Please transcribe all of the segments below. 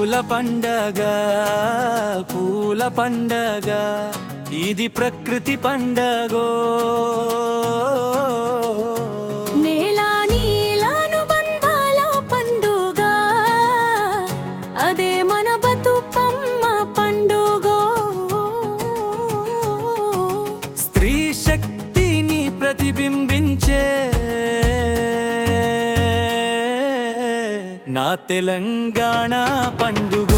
పండగ పూల పండగ ఇది ప్రకృతి పండగో. నేల నీలాను బంధాల పండుగ అదే మన బతుకమ్మ పండుగ. స్త్రీ శక్తిని ప్రతిబింబించే నా తెలంగాణ పండుగో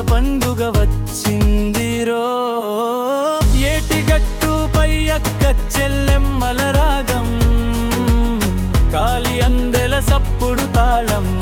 పండుగ వచ్చిందిరో? ఏటిగట్టుపై అక్క చెల్లెమ్మల రాగం? కాలి అందెల సప్పుడు తాళం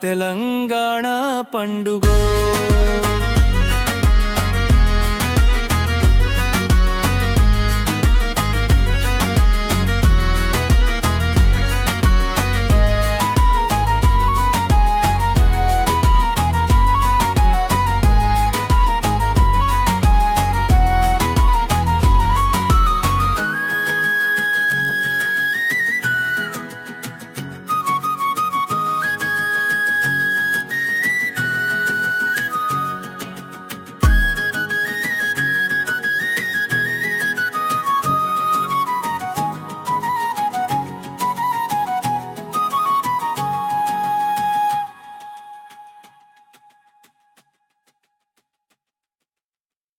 తెలంగాణ పండుగ